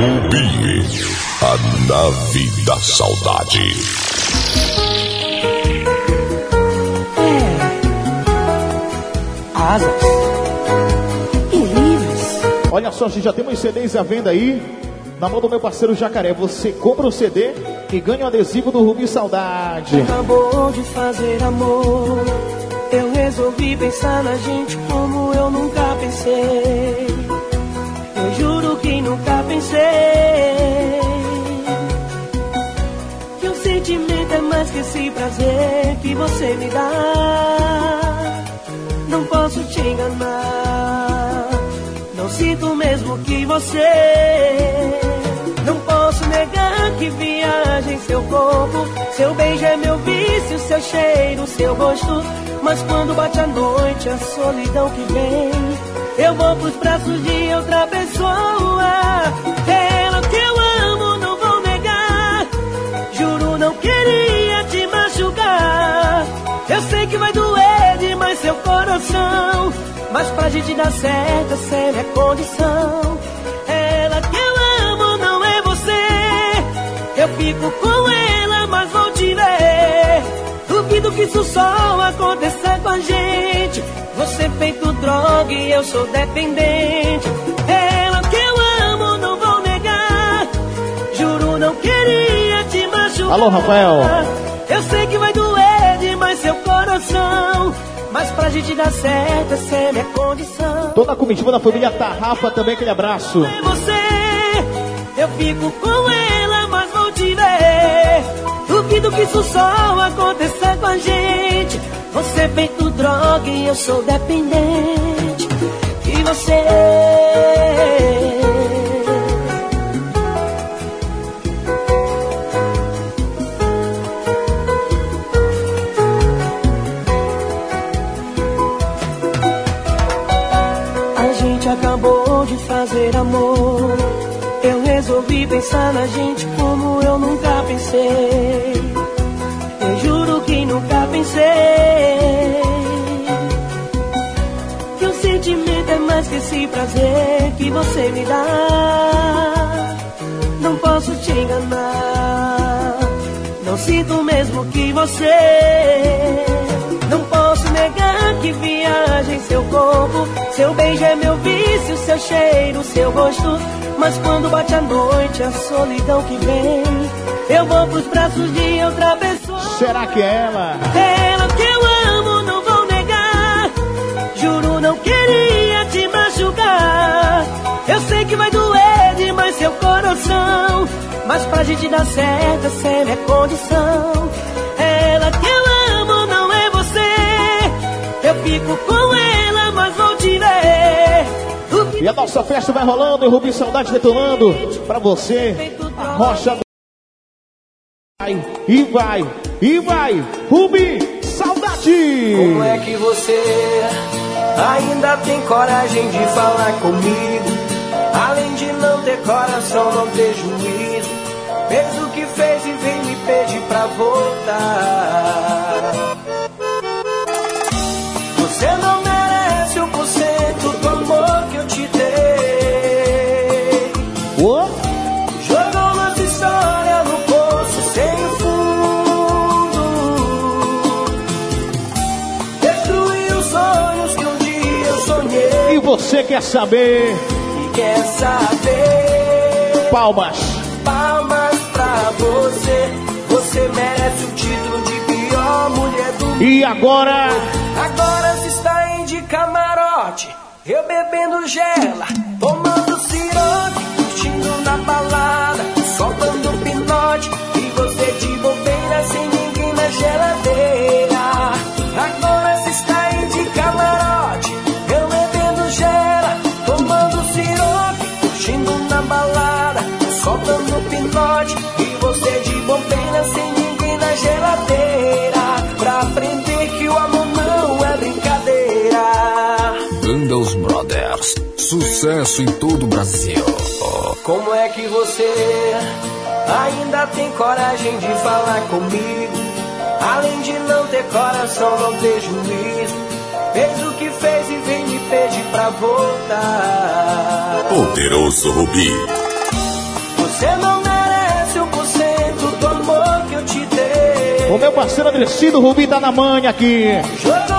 Rubi, a nave da saudade. Asas e livres. Olha só, gente, já temos CDs à venda aí. Na mão do meu parceiro Jacaré, você compra o CD e ganha o adesivo do Rubi Saudade. Acabou de fazer amor. Eu resolvi pensar na gente como eu nunca pensei. Juro que nunca pensei. Que o sentimento é mais que esse prazer que você me dá. Não posso te enganar. Não sinto mesmo que você. Não posso negar que viaja em seu corpo. Seu beijo é meu vício, seu cheiro, seu gosto. Mas quando bate a noite, a solidão que vem, eu vou pros braços de outra pessoa. Ela que eu amo, não vou negar. Juro, não queria te machucar. Eu sei que vai doer demais seu coração. Mas pra gente dar certo, essa é condição. Ela que eu amo, não é você. Eu fico com ela, mas vou te ver. Duvido que isso só aconteça com a gente. Você feito droga e eu sou dependente. Alô, Rafael. Eu sei que vai doer demais seu coração. Mas pra gente dar certo, essa é minha condição. Toda a comitiva da família Tarrafa também, aquele abraço. É você, eu fico com ela, mas vou te ver. Duvido que isso só aconteça com a gente. Você feito droga e eu sou dependente. E você. Fazer amor. Eu resolvi pensar na gente como eu nunca pensei. Eu juro que nunca pensei. Que o sentimento é mais que esse prazer que você me dá. Não posso te enganar. Não sinto mesmo que você. Negar que viaja em seu corpo. Seu beijo é meu vício, seu cheiro, seu gosto. Mas quando bate a noite, a solidão que vem, eu vou pros braços de outra pessoa. Será que é ela? Ela que eu amo, não vou negar. Juro, não queria te machucar. Eu sei que vai doer demais seu coração. Mas pra gente dar certo, essa é minha condição. Fico com ela, mas vou te ver. E a nossa festa vai rolando e o Rubi Saudade detonando pra você. A rocha do... vai e vai e vai. Rubi Saudade. Como é que você ainda tem coragem de falar comigo? Além de não ter coração, não ter juízo. Fez o que fez e vem me pedir pra voltar. Você não merece um por cento do amor que eu te dei. Ô, Jogou nossa história no poço sem fundo. Destruiu os sonhos que um dia eu sonhei. e você quer saber? E quer saber? Palmas. Palmas pra você. Você merece o título de pior mulher do mundo. E agora? Agora camarote. Eu bebendo gela, tomando siroque, curtindo na balada, soltando Sucesso em todo o Brasil. Como é que você ainda tem coragem de falar comigo? Além de não ter coração, não ter juízo. Fez o que fez e vem me pedir pra voltar. Poderoso Rubi. Você não merece um por cento do amor que eu te dei. O meu parceiro Adrecido Rubi tá na manha aqui. Jogou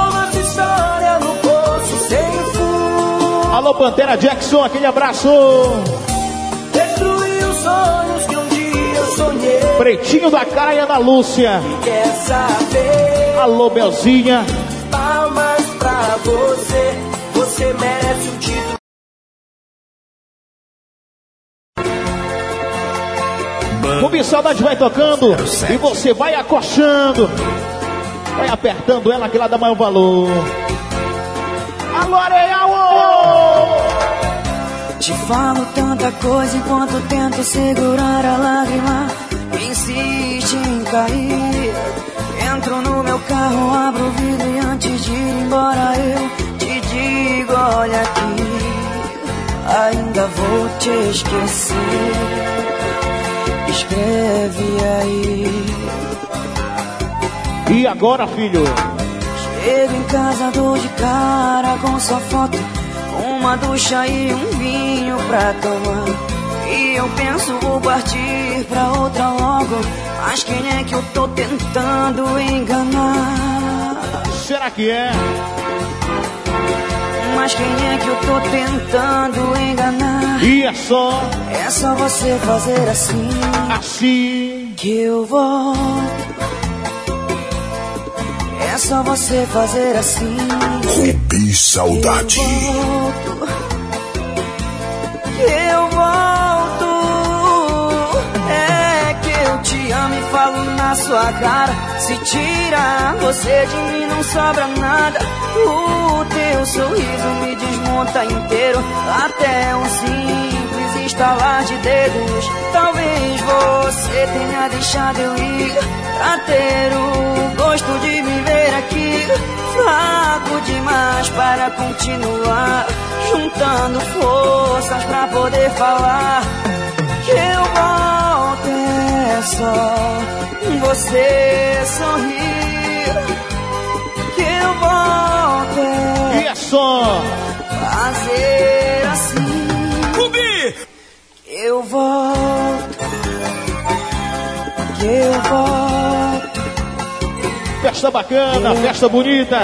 Alô, Pantera Jackson, aquele abraço. Destruiu os sonhos que um dia eu sonhei. Pretinho da cara e Ana Lúcia. Quer saber? Alô, Belzinha. Palmas pra você. Você merece um título. Rubi Saudade vai tocando e você vai acochando. Vai apertando ela que lá dá maior valor. Alô, Areal! Te falo tanta coisa enquanto tento segurar a lágrima. Insiste em cair. Entro no meu carro, abro o vidro e antes de ir embora eu te digo: olha aqui, ainda vou te esquecer. Escreve aí. E agora, filho? Chego em casa, dou de cara com sua foto. Uma ducha e um vinho pra tomar. E eu penso, vou partir pra outra logo. Mas quem é que eu tô tentando enganar? Será que é? Mas quem é que eu tô tentando enganar? E é só É só você fazer assim assim. que eu volto. É só você fazer assim. Rubi Saudade. Volto. Eu volto. É que eu te amo e falo na sua cara. Se tira você de mim, não sobra nada. O teu sorriso me desmonta inteiro. Até um simples estalar de dedos. Talvez você tenha deixado eu ir. Pra ter o gosto de me ver aqui. Fraco demais para continuar. Juntando forças pra poder falar. Que eu volto é só você sorrir. Que eu volto é E é só fazer Festa bacana, festa bonita.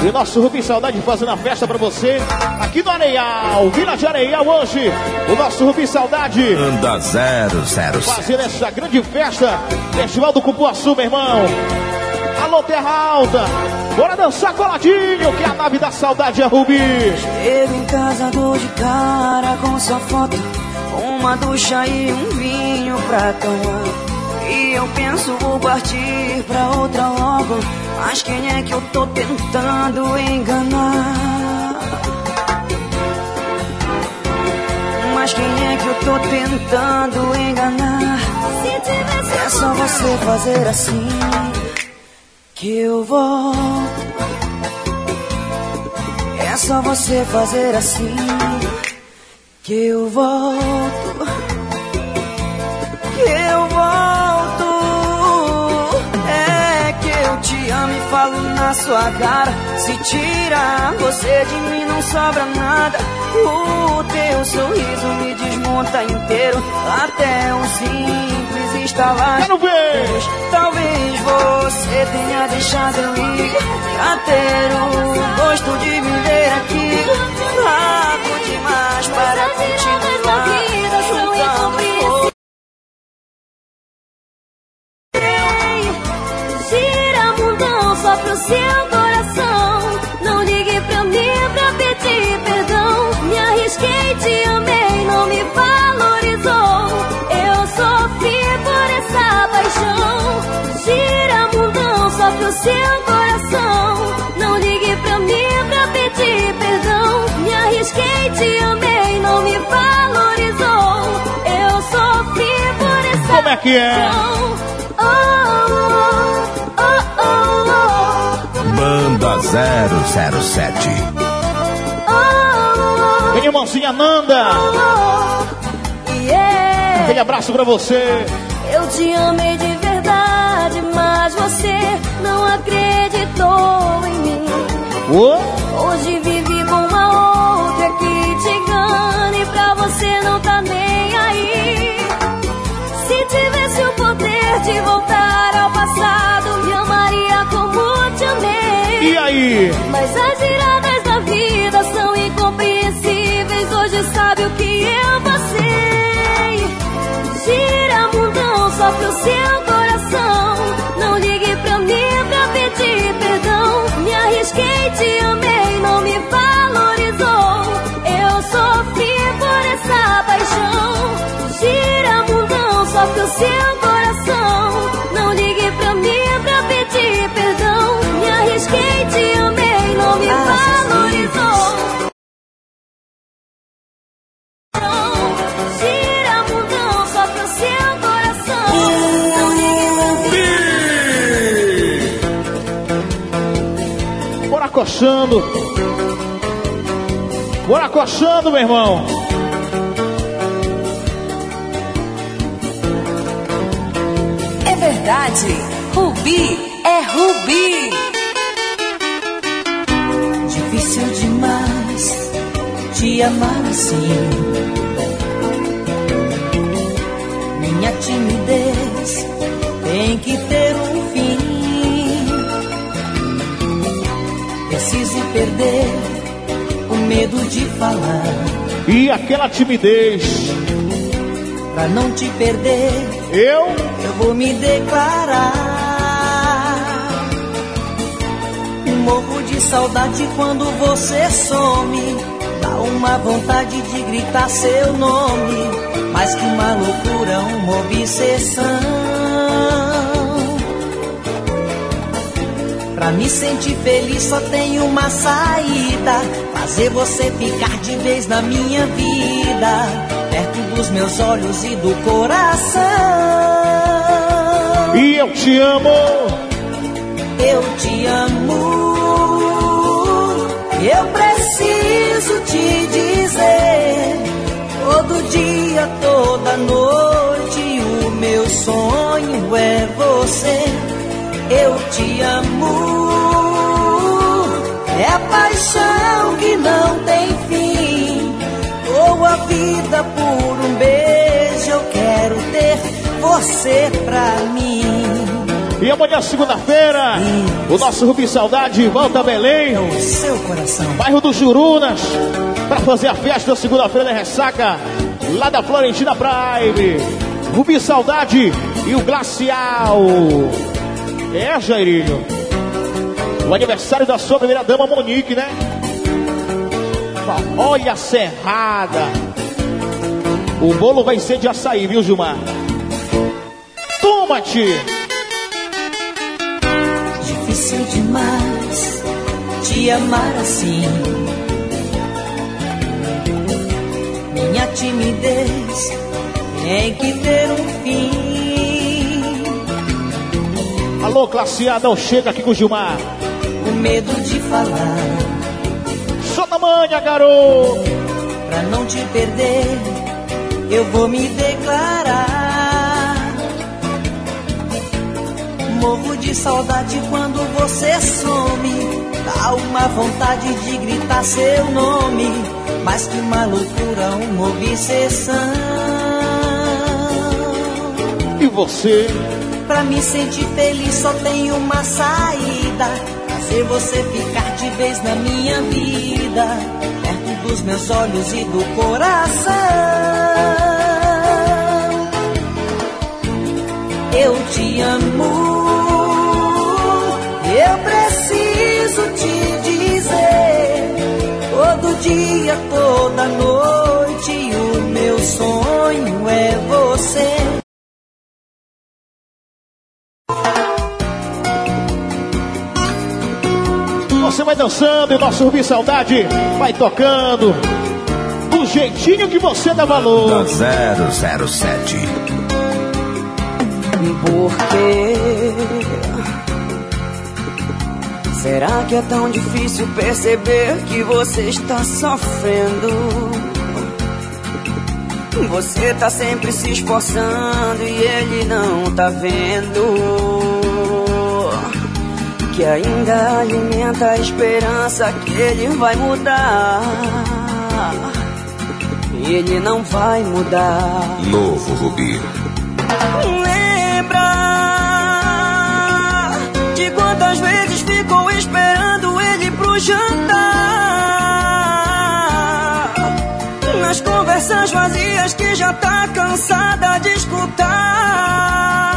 E o nosso Rubi Saudade fazendo a festa pra você aqui no Areial, Vila de Areial hoje. O nosso Rubi Saudade Anda 007. fazendo essa grande festa. Festival do Cupuaçu, meu irmão. Alô, Terra Alta. Bora dançar coladinho, que a nave da saudade é Rubi. Chego em casa, dou de cara com sua foto. Uma ducha e um vinho pra tomar. E eu penso, vou partir pra outra logo. Mas quem é que eu tô tentando enganar? Mas quem é que eu tô tentando enganar? É só você fazer assim que eu volto. É só você fazer assim que eu volto. Falo na sua cara. Se tira você de mim, não sobra nada. O teu sorriso me desmonta inteiro. Até um simples estalar. Quero ver. Talvez você tenha deixado eu ir Pra ter o gosto de me pro seu coração. Não ligue pra mim pra pedir perdão. Me arrisquei, te amei, não me valorizou. Eu sofri por essa paixão. Gira mundão só pro seu coração. Não ligue pra mim pra pedir perdão. Me arrisquei, te amei, não me valorizou. Eu sofri por essa Como é que é? paixão. Oh, oh, Nanda 007. Minha irmãzinha Nanda. Yeah. Aquele abraço pra você. Eu te amei de verdade, mas você não acreditou em mim. Oh. Hoje vivi com uma outra que te engana e pra você não tá nem aí. Se tivesse o poder de voltar ao passado aí. Mas as giradas da vida são incompreensíveis. Hoje sabe o que eu passei. Gira mundão só pro seu coração. Não ligue pra mim pra pedir perdão. Me arrisquei, te amei, não me valorizou. Eu sofri por essa paixão. Gira mundão só pro seu coração. Coxando. Bora coxando, meu irmão. É verdade, Rubi é Rubi. Difícil demais te amar assim. Minha timidez tem que ter um perder o medo de falar. E aquela timidez. Pra não te perder, Eu eu vou me declarar. Morro de saudade quando você some. Dá uma vontade de gritar seu nome. Mais que uma loucura, uma obsessão. Pra me sentir feliz só tem uma saída: fazer você ficar de vez na minha vida, perto dos meus olhos e do coração. e eu te amo. Eu te amo. Eu preciso te dizer. Todo dia, toda noite, o meu sonho é você. Eu te amo. É a paixão que não tem fim. Dou a vida por um beijo. Eu quero ter você pra mim. E amanhã, segunda-feira, o nosso Rubi Saudade volta a Belém, É o seu coração. bairro dos Jurunas, para fazer a festa segunda-feira da ressaca, lá da Florentina Prime. Rubi Saudade e o Glacial. É, Jairinho. O aniversário da sua primeira dama, Monique, né? Olha a serrada. O bolo vai ser de açaí, viu, Gilmar? Toma-te! Difícil demais te amar assim. Minha timidez tem que ter um fim. Alô, classe A, não chega aqui com o Gilmar. O medo de falar, Só na manha, garoto. pra não te perder, eu vou me declarar. Morro de saudade quando você some. Dá uma vontade de gritar seu nome. Mais que uma loucura, uma obsessão. E você? Pra me sentir feliz só tem uma saída. Fazer você ficar de vez na minha vida. Perto dos meus olhos e do coração. Eu te amo. Eu preciso te dizer. Todo dia, toda noite. O meu sonho é dançando e nosso Rubi Saudade vai tocando. Do jeitinho que você dá valor. 007. Por quê? Será que é tão difícil perceber que você está sofrendo? Você tá sempre se esforçando e ele não tá vendo. Que ainda alimenta a esperança que ele vai mudar. E ele não vai mudar. Novo Rubi. Lembra de quantas vezes ficou esperando pro jantar. Nas conversas vazias que já tá cansada de escutar.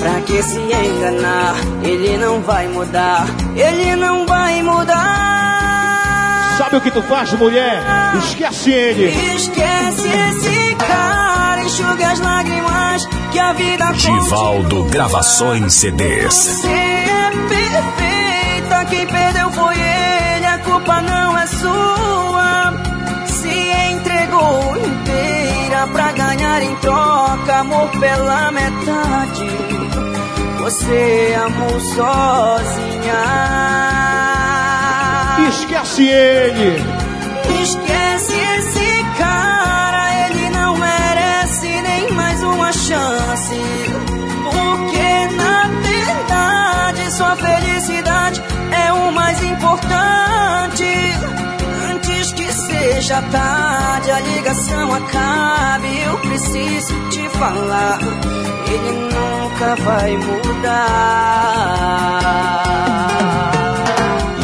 Pra que se enganar? Ele não vai mudar. Ele não vai mudar. Sabe o que tu faz, mulher? Esquece ele. Esquece esse cara, enxuga as lágrimas que a vida Givaldo Gravações CDs. Você é perfeita, quem perdeu foi ele, a culpa não é sua. Se entregou inteira pra ganhar em troca amor pela metade. Você amou sozinha. Esquece ele. Esquece esse cara, ele não merece nem mais uma chance. Porque na verdade sua felicidade é o mais importante. Antes que seja tarde, a ligação acabe. Eu preciso te falar, ele nunca vai mudar.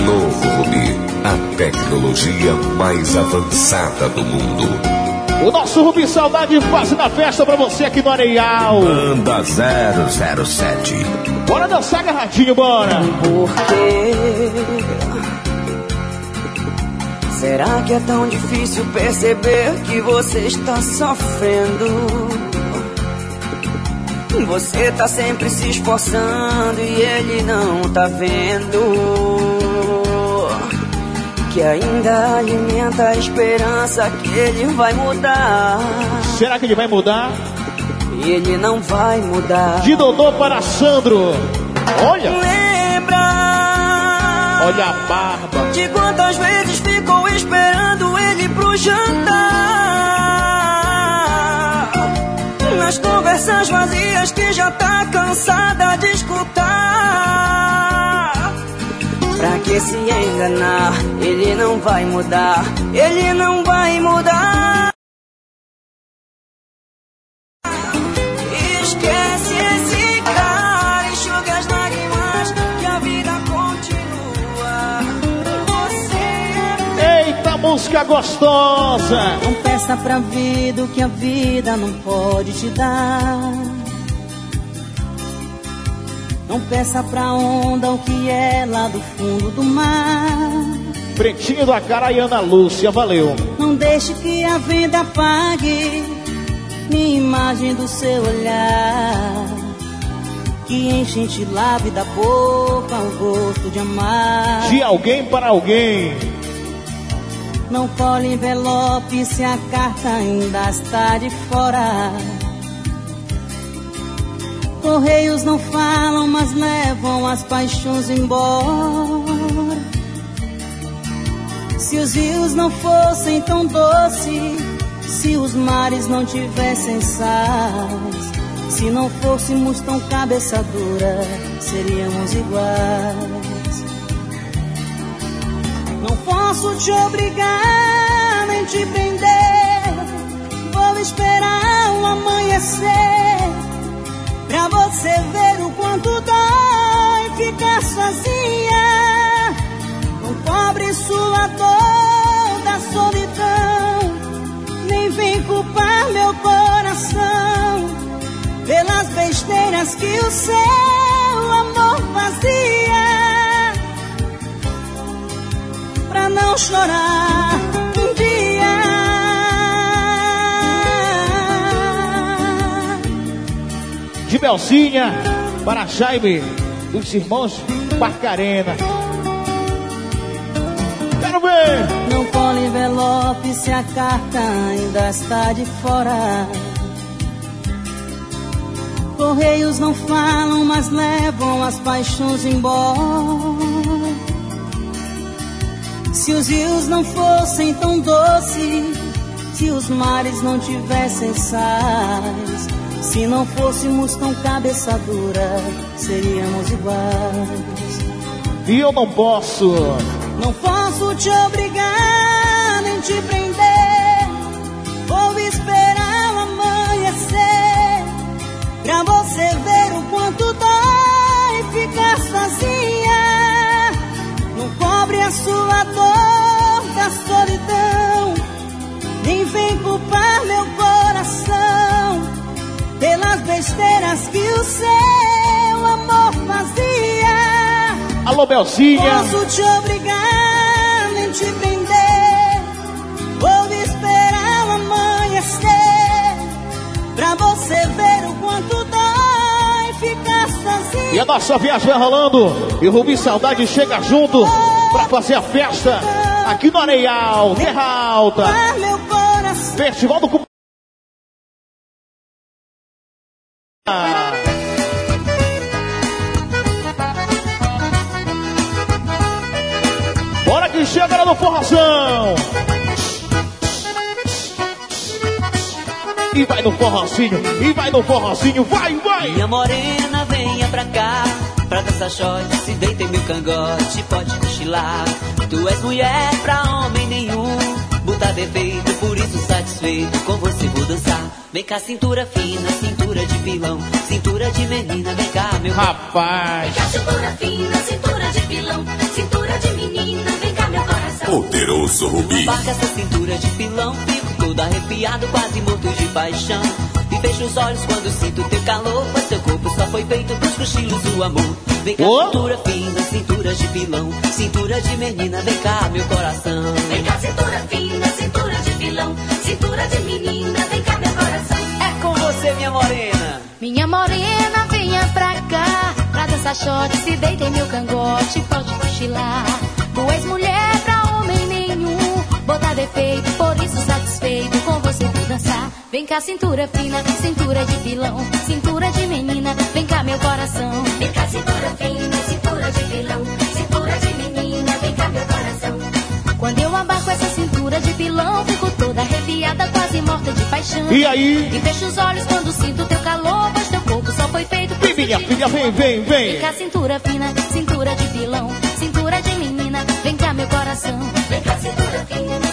Novo Rubi, a tecnologia mais avançada do mundo. O nosso Rubi Saudade fazendo a festa pra você aqui no Areial. Banda 007. Bora dançar agarradinho, bora. Por quê? Será que é tão difícil perceber que você está sofrendo? Você tá sempre se esforçando e ele não tá vendo. Que ainda alimenta a esperança que ele vai mudar. Será que ele vai mudar? E ele não vai mudar. De Dodô para Sandro. Olha, Lembra? olha a barba. De quantas vezes ficou esperando ele pro jantar? Nas conversas vazias que já tá cansada de escutar. Pra que se enganar? Ele não vai mudar. Ele não vai mudar. Música gostosa. Não peça pra vida o que a vida não pode te dar. Não peça pra onda o que é lá do fundo do mar. Pretinho da cara e Ana Lúcia, valeu. Não deixe que a venda apague minha imagem do seu olhar. Que enche te lave da boca o gosto de amar. De alguém para alguém. Não colhe envelope se a carta ainda está de fora. Correios não falam, mas levam as paixões embora. Se os rios não fossem tão doces, se os mares não tivessem sais, se não fôssemos tão cabeça dura, seríamos iguais. Posso te obrigar nem te prender. Vou esperar o amanhecer pra você ver o quanto dói ficar sozinha. Não cobre sua dor da solidão, nem vem culpar meu coração pelas besteiras que o seu amor fazia pra não chorar um dia. De Belcinha para Jaime dos irmãos Barcarena. Quero ver. Não cola envelope se a carta ainda está de fora. Correios não falam, mas levam as paixões embora. Se os rios não fossem tão doces, se os mares não tivessem sais, se não fôssemos tão cabeça dura, seríamos iguais. E eu não posso. Não posso te obrigar conheço a dor da solidão, nem vem culpar meu coração pelas besteiras que o seu amor fazia. Alô, Belzinha! Posso te obrigar, nem te prender, vou esperar o amanhecer, pra você ver o quanto dói ficar sozinho. E a nossa viagem vai rolando, e Rubi Saudade chega junto pra fazer a festa aqui no Areial, Terra Alta. Festival do Cup- Bora que chega no forrozão. E vai no forrozinho, e vai no forrozinho, vai, vai. Minha morena, venha pra cá. Pra dançar shot, se deita em meu cangote, pode cochilar. Tu és mulher pra homem nenhum. Botar defeito, por isso satisfeito. Com você vou dançar. Vem cá, cintura fina, cintura de pilão. Cintura de menina, vem cá, meu Rapaz. Cintura fina, cintura de pilão, cintura de menina, Poderoso Rubi. Embarca essa cintura de pilão, fico todo arrepiado, quase morto de paixão. E fecho os olhos quando sinto teu calor, pois teu corpo só foi feito pros cochilos do amor. Vem cá, Ô. cintura fina, cintura de pilão, cintura de menina, vem cá, meu coração. Vem cá, cintura fina, cintura de pilão, cintura de menina, vem cá meu coração. É com você, minha morena. Minha morena, venha pra cá, pra dançar shot, se deita em meu cangote, pode cochilar. És mulher pra botar defeito, por isso satisfeito, com você vou dançar. Vem cá, cintura fina, cintura de pilão, cintura de menina, vem cá meu coração. Vem cá, cintura fina, cintura de pilão, cintura de menina, vem cá meu coração. Quando eu abarco essa cintura de pilão, fico toda arrepiada, quase morta de paixão. E aí? E fecho os olhos quando sinto teu calor, pois teu corpo só foi feito pra Vem, minha filha, vem, vem, vem. Vem cá, cintura fina, cintura de pilão, cintura de menina, vem cá, meu coração. Vem cá, cintura fina,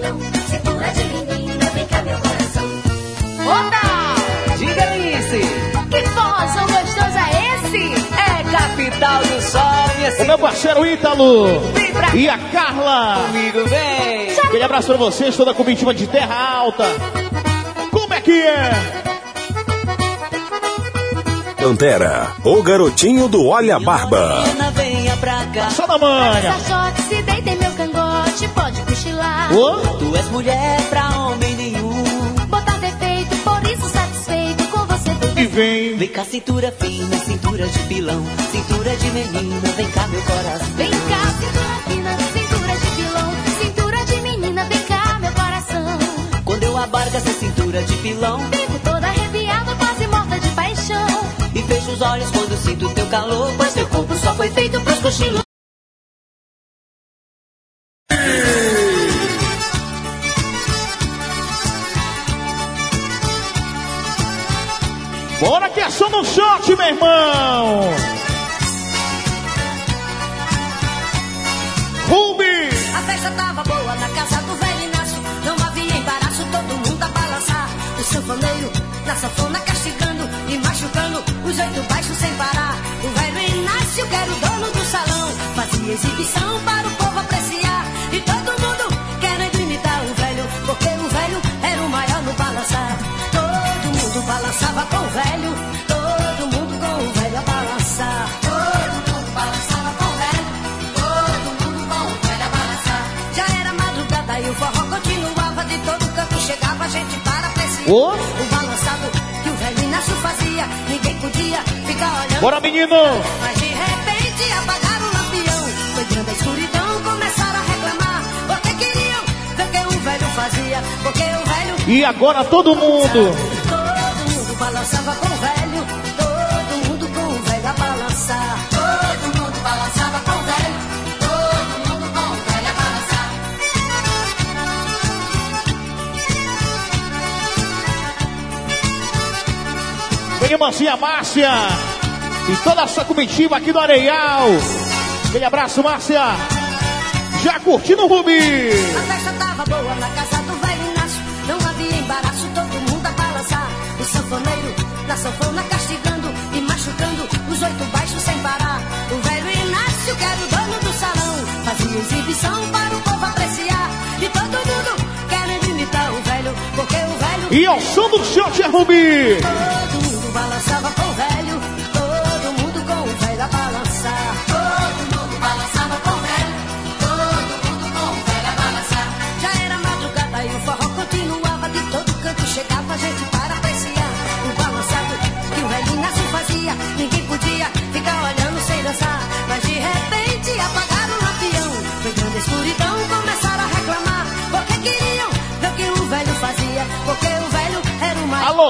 pilão, cintura de menina, vem cá, meu coração. Opa! Diga, Alice, Que forrozão gostoso é esse? é capital do sol, O meu parceiro Ítalo. Vem pra E a Carla. comigo, vem. Aquele abraço pra vocês, toda a comitiva de Terra Alta. Como é que é? Pantera, o garotinho do Olha a Barba. Só na manha. Essa shot se deita em meu cangote, pode Ô, Tu és mulher pra homem nenhum. Botar defeito, por isso satisfeito, com você vou e vem. Vem cá, cintura fina, cintura de pilão, cintura de menina, vem cá, meu coração. Vem cá, cintura fina, cintura de pilão, cintura de menina, vem cá, meu coração. Quando eu abarco essa cintura de pilão Fico toda arrepiada, quase morta de paixão. e fecho os olhos quando sinto teu calor, pois teu corpo só foi feito pros cochilos. No shot, meu irmão. Rubi. A festa tava boa na casa do velho Inácio. Não havia embaraço, todo mundo a balançar. O sanfoneiro na sanfona castigando e machucando os oito baixos sem parar. O velho Inácio, que era o dono do salão, fazia exibição para o povo apreciar. E todo mundo querendo imitar o velho, porque o velho era o maior no balançar. Todo mundo balançava com o velho, O balançado que o velho Inácio fazia, ninguém podia ficar olhando. Bora, menino. Mas de repente apagaram o lampião. Foi grande a escuridão, começaram a reclamar. Porque queriam ver o que o velho fazia. Porque o velho. E agora todo mundo. Todo mundo balançava com o velho. Irmãzinha Márcia. E toda essa comitiva aqui do Areial. Aquele abraço, Márcia. Já curtindo o Rubi. A festa tava boa na casa do velho Inácio. Não havia embaraço, todo mundo a balançar. O sanfoneiro na sanfona castigando e machucando os oito baixos sem parar. O velho Inácio, que era o dono do salão, fazia exibição para o povo apreciar. E todo mundo querendo imitar o velho, porque o velho E ao som do shot Rubi.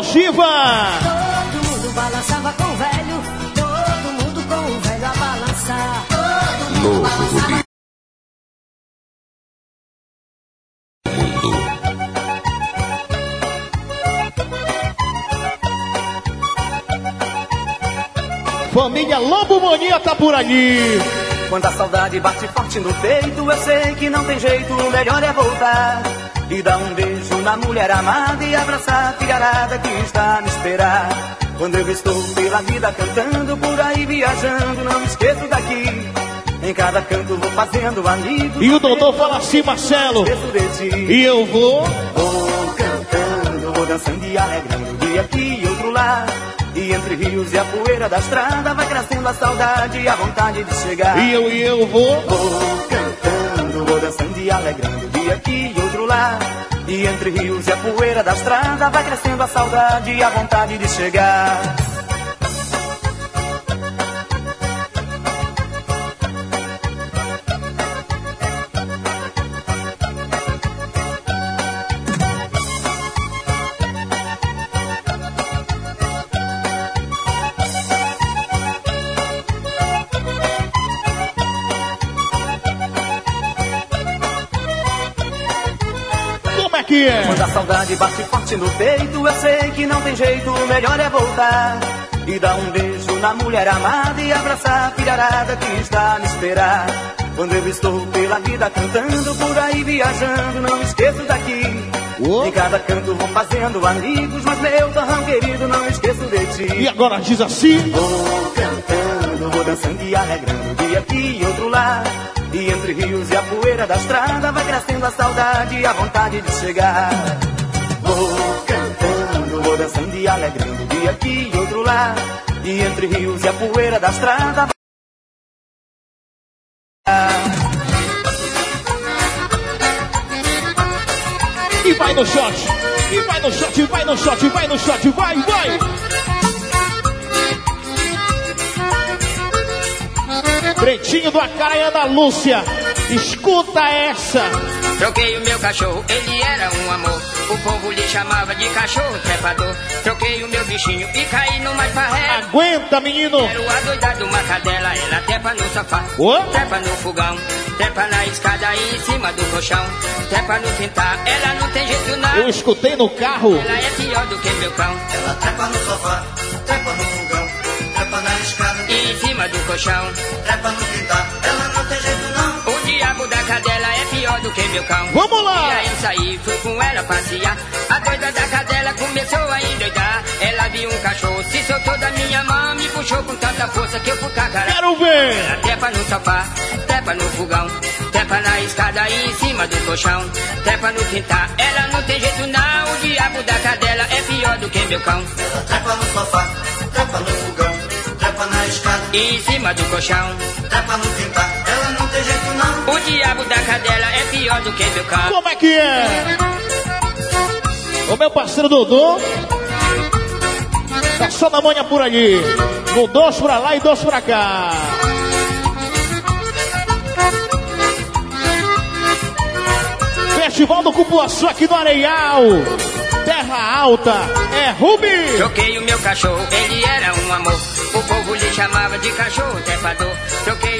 Mundo Shiva! Todo mundo balançava com o velho, todo mundo com o velho a balançar. Todo mundo balançava. Família Lobo Mania tá por ali. Quando a saudade bate forte no peito, eu sei que não tem jeito, o melhor é voltar. E dar um beijo na mulher amada e abraçar a filharada que está a me esperar. Quando eu estou pela vida cantando, por aí viajando, não me esqueço daqui. Em cada canto vou fazendo amigos. E o doutor fala assim, Marcelo. E eu vou. Vou cantando, vou dançando e alegrando. De aqui e outro lá. E entre rios e a poeira da estrada vai crescendo a saudade e a vontade de chegar. E eu e eu vou. Vou cantando, vou dançando e alegrando. De aqui e outro lá. E entre rios e a poeira da estrada vai crescendo a saudade e a vontade de chegar. Saudade bate forte no peito, eu sei que não tem jeito, o melhor é voltar. E dar um beijo na mulher amada e abraçar a filharada que está a me esperar. Quando eu estou pela vida cantando, por aí viajando, não me esqueço daqui. Oh. Em cada canto vou fazendo amigos, mas meu torrão querido, não esqueço de ti. E agora diz assim: Vou cantando, vou dançando e alegrando, de aqui e outro lá. E entre rios e a poeira da estrada vai crescendo a saudade e a vontade de chegar. Vou cantando, vou dançando e alegrando, de aqui e outro lá. E entre rios e a poeira da estrada E vai no shot, e vai no shot, vai no shot, vai no shot, vai, vai! Pretinho do Acaraia da Lúcia, escuta essa. Troquei o meu cachorro, ele era um amor. O povo lhe chamava de cachorro trepador. Troquei o meu bichinho e caí no mais farré. Aguenta, menino! Quero a doida uma cadela, ela trepa no sofá. Oh? Trepa no fogão, trepa na escada e em cima do colchão. Trepa no quintal, ela não tem jeito não. Eu escutei no carro. Ela é pior do que meu cão. Ela trepa no sofá, trepa no fogão trepa na escada. E em cima do colchão. Trepa no quintal, do que meu cão. Vamos lá! E aí eu saí, fui com ela passear. A doida da cadela começou a endoidar. Ela viu um cachorro, se soltou da minha mão. Me puxou com tanta força que eu fui cacará. Quero ver! Ela trepa no sofá, trepa no fogão. Trepa na escada e em cima do colchão. Trepa no quintal, ela não tem jeito não. O diabo da cadela é pior do que meu cão. Ela trepa no sofá, trepa no fogão trepa na escada. E em cima do colchão. Trepa no quintal, O diabo da cadela é pior do que meu carro. Como é que é? O meu parceiro Dodô. Tá só na manhã por ali. No dois pra lá e dois pra cá. Festival do Cupuaçu aqui no Areial. Terra Alta, é Rubi. Troquei o meu cachorro, ele era um amor. O povo lhe chamava de cachorro trepador. Troquei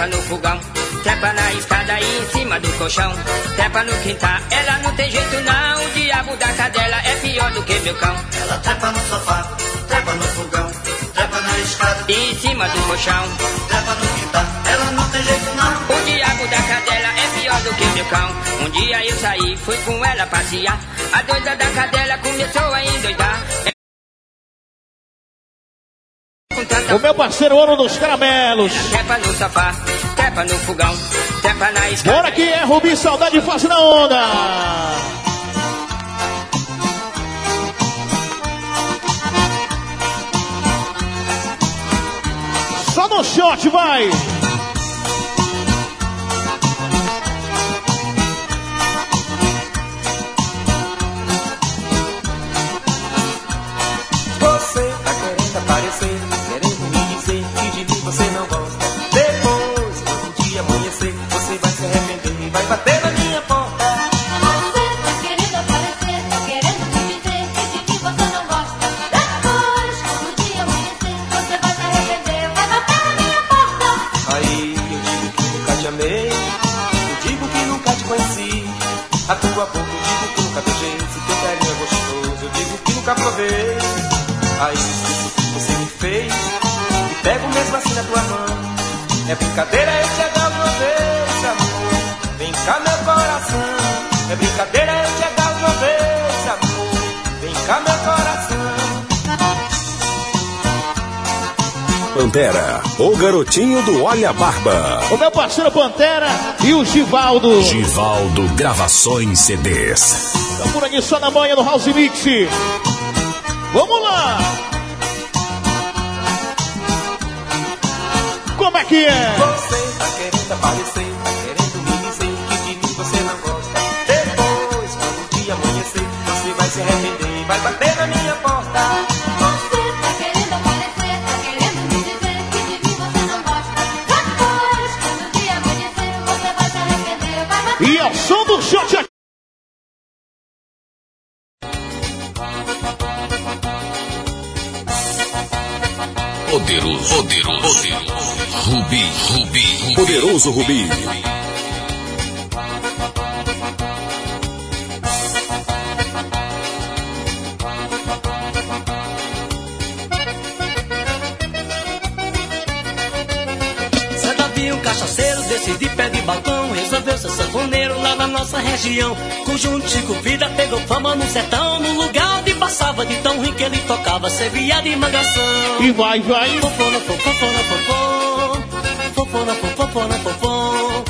trepa no fogão. Trepa na escada e em cima do colchão. Trepa no quintal, ela não tem jeito não. O diabo da cadela é pior do que meu cão. Ela trepa no sofá, trepa no fogão. Trepa na escada e em cima do colchão. Trepa no quintal, ela não tem jeito não. O diabo da cadela é pior do que meu cão. Um dia eu saí, fui com ela passear. A doida da cadela começou a endoidar. O meu parceiro Ouro dos Caramelos. Trepa no sofá, trepa no fogão, trepa na escada. Bora que é Rubi Saudade Faz na Onda. Só no shot, vai. Vai bater na minha porta. Você querendo aparecer, querendo me dizer que de mim você não gosta. Depois, quando o dia amanhecer, você vai se arrepender, vai bater na minha porta. Aí eu digo que nunca te amei, eu digo que nunca te conheci. A tua boca eu digo que nunca beijei, se teu carinho é gostoso, eu digo que nunca provei. Aí esqueço que você me fez, e pego mesmo assim na tua mão. É brincadeira eu te agarro é brincadeira eu te agarro uma vez, amor. Vem cá meu coração. Pantera, o garotinho do Olha Barba. O meu parceiro Pantera e o Givaldo. Givaldo Gravações CDs. Tá por aqui só na manhã no House Mix. Vamos lá! Como é que é? Você tá querendo aparecer, tá querendo vai bater na minha porta. Você tá querendo aparecer, tá querendo me dizer que de mim você não gosta. Depois, quando o dia amanhecer, você vai se arrepender, vai bater E ao som do shot aqui. Poderoso, poderoso, Rubi, Rubi, Rubi. Poderoso Rubi. Cachaceiro desse de pé de balcão Resolveu ser sanfoneiro lá na nossa região Conjunto Chico Vida pegou fama no sertão No lugar onde passava de tão que ele tocava Servia de mangação E vai, vai. Fofona, fofona, fofona, fofona, fofona, fofona,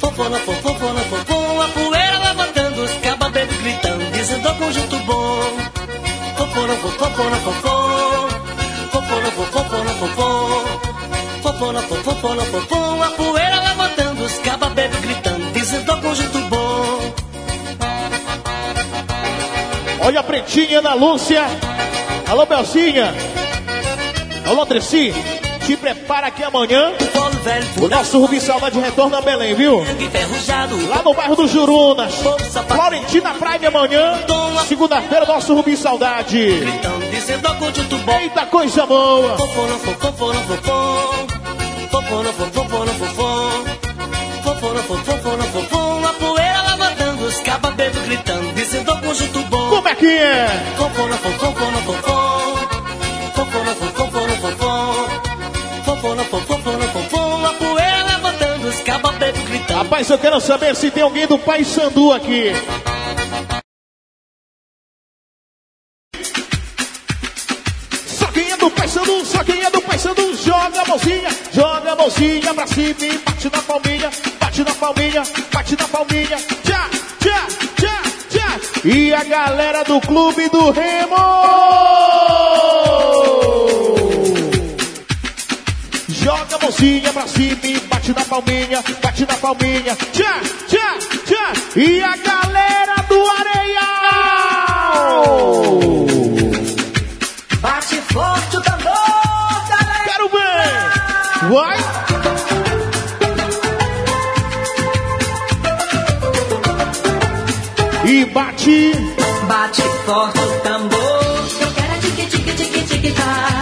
fofona, fofona, fofona, a poeira levantando, os cabas bebendo, gritando, dizendo conjunto bom. Fofona, fofona, fofona, fofona, fofona, fofona, fofona, fofona, fofona, a Olha a pretinha Ana Lúcia. Alô, Belzinha. Alô, Treci. Te prepara que amanhã o nosso Rubi Saudade retorna a Belém, viu? Lá no bairro do Jurunas. Florentina Prime amanhã. Segunda-feira, nosso Rubi Saudade. Eita coisa boa. A poeira levantando, os caba gritando, dizendo conjunto Zequinha. É. Rapaz, eu quero saber se tem alguém do Pai Sandu aqui. Só quem é do Pai Sandu, só quem é do Pai Sandu, joga a mãozinha, joga a mãozinha pra cima e bate na palminha, bate na palminha, bate na palminha. E a galera do Clube do Remo! Joga a mãozinha pra cima e bate na palminha, bate na palminha. Tchá, tchá, tchá. E a galera do Areial! Bate forte o tambor, galera. Quero ver! Vai! Bate, Bate forte o tambor, eu quero é tique tique tique tique tá.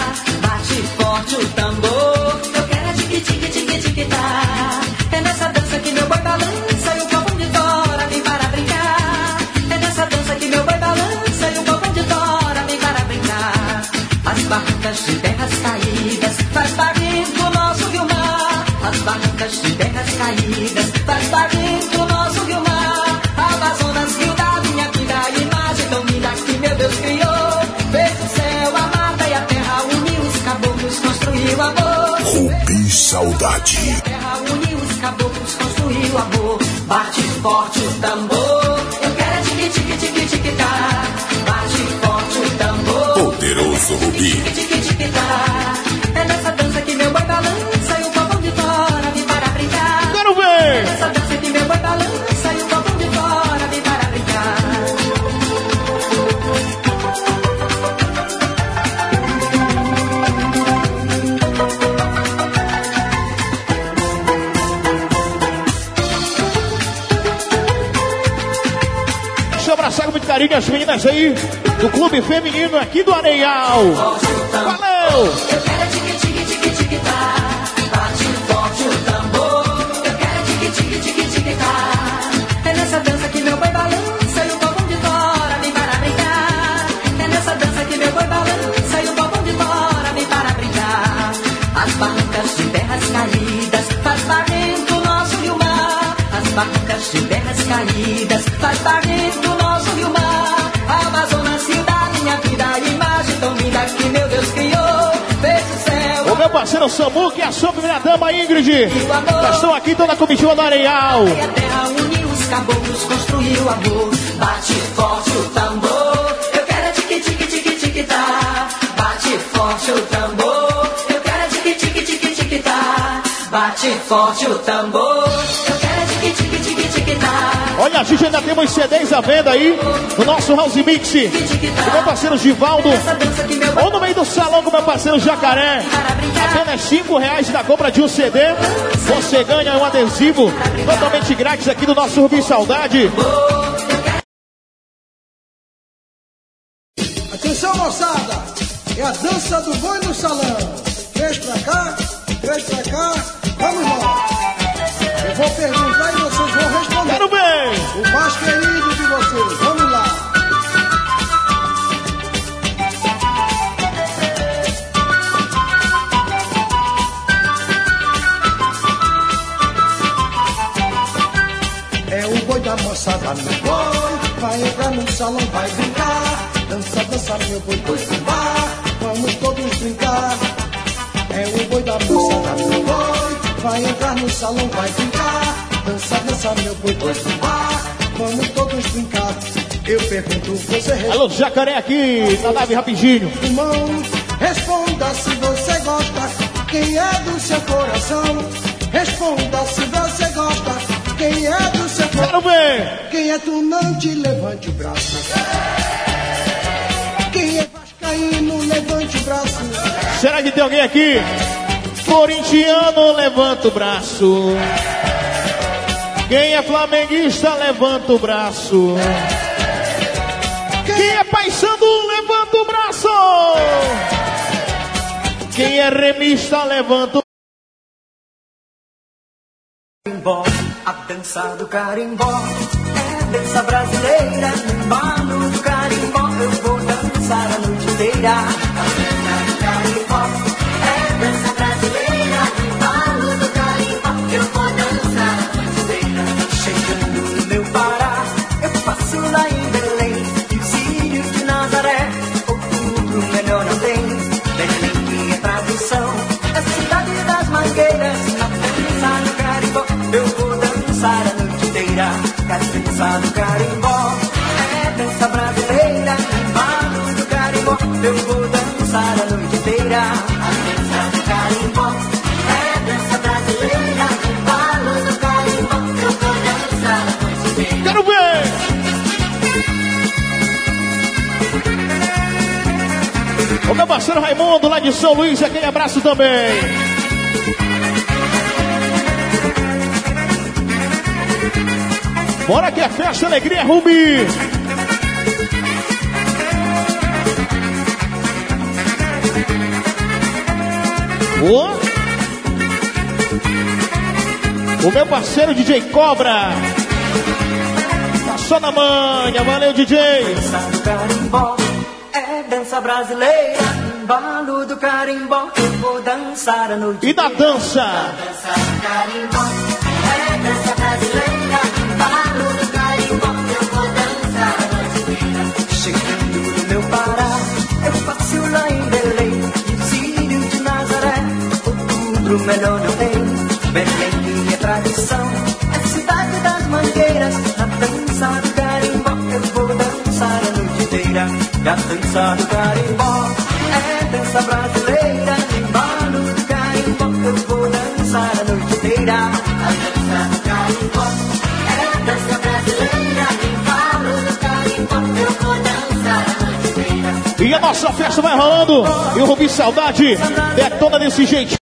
Saudade. Terra uniu os caboclos, construiu amor. Bate forte o tambor. Eu quero é tique tique tique tique tá. Bate forte o tambor. Poderoso Rubi. Tique tique tique tá. As meninas aí do Clube Feminino aqui do Areial. Valeu! Eu quero tique e o brincar. É mar. As barrancas de terras caídas faz barrento minha vida, imagem tão linda que meu Deus criou. Fez o céu. O meu parceiro Samu, que é a sua primeira dama, Ingrid. Já estão aqui toda a comitiva do Areial. E a terra uniu os caboclos, construiu amor. Bate forte o tambor. Eu quero é tique tique tique tique tá. Bate forte o tambor. Eu quero é tique tique tique tique tá. Bate forte o tambor. Eu Olha, a gente ainda temos CDs à venda aí no nosso House Mix. O meu parceiro Givaldo. Ou no meio do salão com o meu parceiro Jacaré. Apenas 5 reais da compra de um CD. Você ganha um adesivo totalmente grátis aqui do nosso Rubi Saudade. Atenção, moçada! É a dança do boi no salão. Três pra cá, três pra cá, vamos lá. Eu vou perguntar e vocês vão responder. O mais querido de vocês, vamos lá. É o boi da moçada, meu boi. Vai entrar no salão, vai brincar. Dança, dança, meu boi, boi sambar. Vamos todos brincar. É o boi da moçada, meu boi. Vai entrar no salão, vai brincar. Dança, dança, meu boi, boi sambar. Vamos todos brincar. Eu pergunto, você Alô, Jacaré aqui na live rapidinho. Irmão, responda se você gosta. Quem é do seu coração? Responda se você gosta. Quem é do seu coração? Quero ver! Quem é tu não te levante o braço. Quem é vascaíno, levante o braço. Será que tem alguém aqui? Corintiano, levanta o braço. Quem é flamenguista, levanta o braço. Quem é paisano, levanta o braço. Quem é remista, levanta o carimbó, a dança do carimbó é dança brasileira. No embalo do carimbó eu vou dançar a noite inteira. Das mangueiras. A dança do carimbó eu vou dançar a noite inteira. Dançar do carimbó, é dança brasileira. Embalo do carimbó, eu vou dançar a noite inteira. A do carimbó, é dança brasileira. Embalo do carimbó, eu vou dançar a noite inteira. Quero ver! O meu parceiro Raimundo, lá de São Luís, aquele abraço também. Bora que é festa, alegria, Rubi! Ô! O meu parceiro DJ Cobra. Tá só na manha, valeu DJ. Dança carimbó é dança brasileira do carimbó, eu vou dançar a noite. E da dança? É dança brasileira. Embalo do carimbó, eu vou dançar a noite inteira. Chegando no meu Pará, eu faço lá em Belém, Círio de Nazaré. Outubro melhor não tem, Belém é tradição, é cidade das mangueiras. Na dança do carimbó, eu vou dançar a noite inteira. Na dança do carimbó dança brasileira, embora no carimbó, eu vou dançar a noite inteira. A dança do carimbó, é a dança brasileira, embora no carimbó, eu vou dançar a noite inteira. E a nossa festa vai rolando, eu o Rubi Saudade detona desse jeito.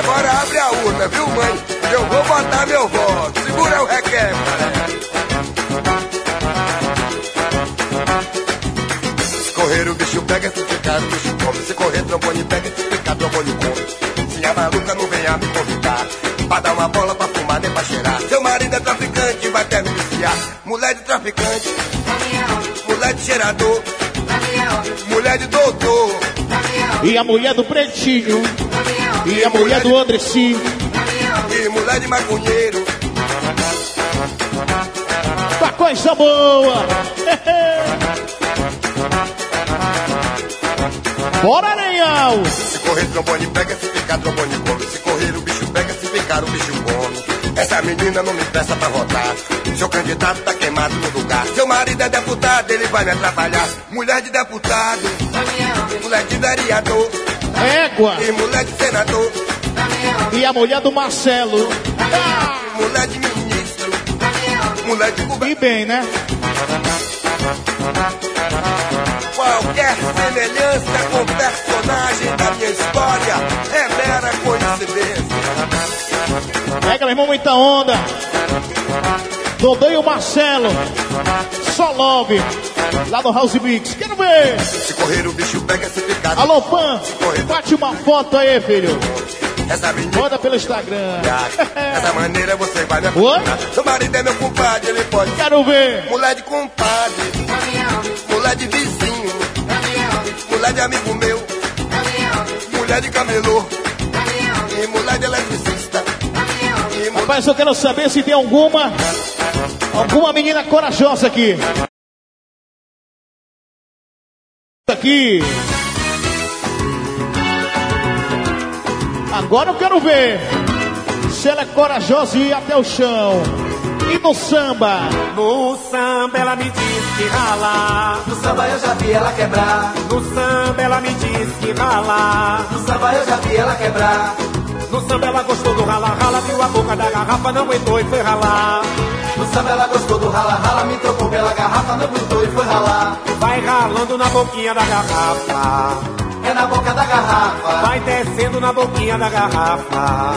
Agora abre a urna, viu, mãe? Eu vou botar meu voto. Segura o requer, Se correr o bicho pega, se ficar o bicho come. Se correr trombone pega, se ficar trombone come. Se a maluca não venha me convidar, pra dar uma bola pra fumar nem pra cheirar. Seu marido é traficante, vai até me viciar. Mulher de traficante, mulher de cheirador, mulher de doutor. E a mulher do pretinho. E a mulher do Andressinho. E mulher de maconheiro. A coisa boa. Bora, Leão! Se correr trombone pega, se ficar trombone come. Se correr o bicho pega, se ficar o bicho come. Essa menina não me peça pra votar. Seu candidato tá queimado no lugar. Seu marido é deputado, ele vai me atrapalhar. Mulher de deputado, mulher de vereador. Égua! E mulher de senador. E a mulher do Marcelo. Mulher de ministro. Mulher de governo. E bem, né? Qualquer semelhança com o personagem da minha história é mera coincidência. Pega, meu irmão, muita onda. Dodô e o Marcelo. Só love. Lá no House Mix. Quero ver. Se correr o bicho pega, se ficar. Alô, Pan. Bate uma foto aí, filho. Essa. Manda pelo Instagram. Dessa maneira você vai me apuntar. Seu marido é meu compadre, ele pode. Quero ver. Mulher de compadre. Mulher de vizinho. Mulher de amigo meu. Mulher de camelô. Rapaz, eu quero saber se tem alguma. Alguma menina corajosa aqui. Aqui. Agora eu quero ver se ela é corajosa e ir até o chão. E no samba? No samba ela me diz que rala. No samba eu já vi ela quebrar. No samba ela me diz que rala. No samba eu já vi ela quebrar. No samba ela gostou do rala, rala, viu a boca da garrafa, não aguentou e foi ralar. No samba ela gostou do rala, rala, me trocou pela garrafa, não aguentou e foi ralar. Vai ralando na boquinha da garrafa. É na boca da garrafa. Vai descendo na boquinha da garrafa.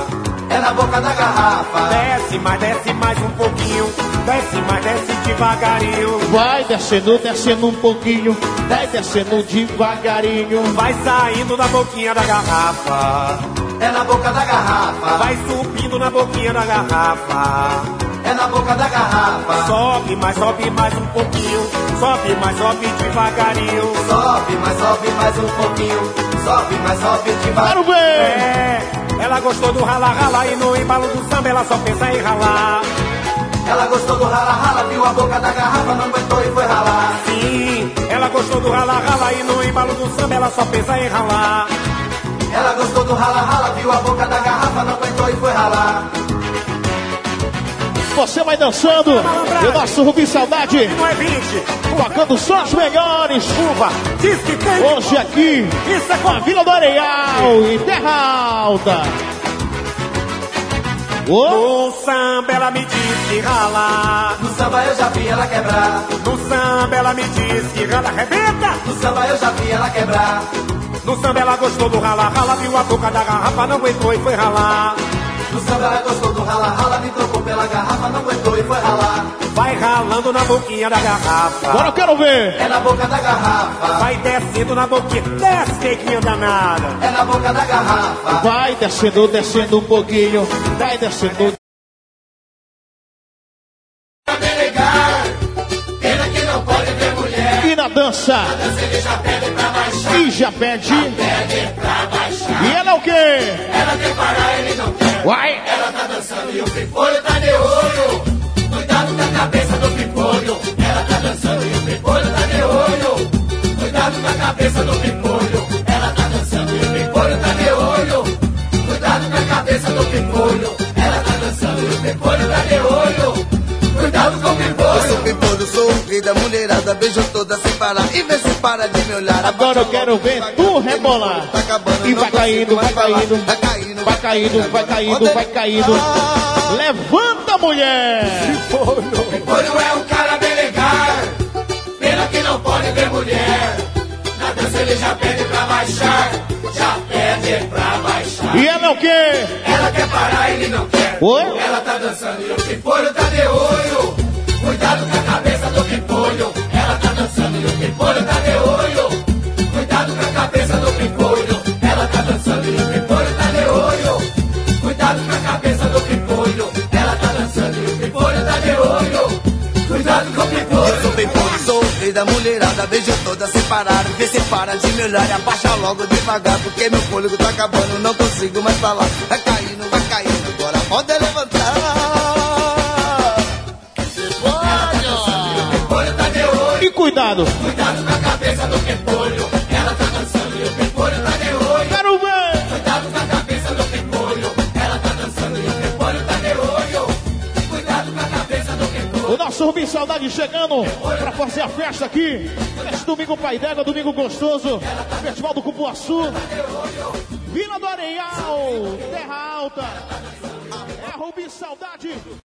É na boca da garrafa. Desce, mas desce mais um pouquinho. Desce, mas desce devagarinho. Vai descendo, descendo um pouquinho. Vai descendo devagarinho. Vai saindo da boquinha da garrafa. É na boca da garrafa. Vai subindo na boquinha da garrafa. É na boca da garrafa. Sobe, mas sobe mais um pouquinho. Sobe, mas sobe devagarinho. Sobe, mas sobe mais um pouquinho. Sobe, mas sobe devagarinho. Quero ver! É, ela gostou do rala, rala e no embalo do samba ela só pensa em ralar. Ela gostou do rala, rala, viu a boca da garrafa, não aguentou e foi ralar. Sim, ela gostou do rala, rala e no embalo do samba ela só pensa em ralar. Ela gostou do rala, rala, viu a boca da garrafa, não aguentou e foi ralar. Você vai dançando. E o nosso Rubi Saudade. Não é 20. Tocando só os melhores. Uva. Diz que tem. Hoje aqui. Isso é com a Vila do Areal. Em Terra Alta. No samba ela me diz que rala. No samba eu já vi ela quebrar. No samba ela me diz que rala, arrebenta. No samba eu já vi ela quebrar. No samba ela gostou do rala, rala, viu a boca da garrafa, não aguentou e foi ralar. No samba gostou do rala, rala, me trocou pela garrafa, não aguentou e foi ralar. Vai ralando na boquinha da garrafa. Agora eu quero ver. É na boca da garrafa. Vai descendo na boquinha. Desce, neguinho danada. É na boca da garrafa. Vai descendo, descendo um pouquinho. Vai descendo. Pena que não pode ver mulher. E na dança. Na dança e já pede. E ela é o quê? Ela quer parar, ele não quer. Uai. Ela tá dançando e o pimpolho tá de olho. Cuidado com a cabeça do pimpolho. Ela tá dançando e o pimpolho tá de olho. Cuidado com a cabeça do pimpolho. Mulherada, beijo toda sem parar. E vê se para de me olhar. Agora eu quero ver tu rebolar. Tá acabando, E vai caindo, consigo vai caindo. Vai caindo, Vai caindo, vai caindo, vai caindo. Levanta, mulher! Pimpolho é um cara bem legal. Pena que não pode ver mulher. Na dança ele já pede pra baixar. Já pede pra baixar. E ela é o quê? Ela quer parar, ele não quer. Oi? Ela tá dançando e o pimpolho tá de olho. Cuidado com da mulherada, beijo toda sem parar. Vê se para de me olhar e abaixa logo devagar, porque meu fôlego tá acabando, não consigo mais falar. Vai caindo, vai caindo, agora pode levantar. de olho. E cuidado! Cuidado com a cabeça do pimpolho. Ela nosso Saudade chegando pra fazer a festa aqui. Nesse domingo Pai d'Égua, domingo gostoso. Festival do Cupuaçu. Vila do Areial, Terra Alta. É Rubim Saudade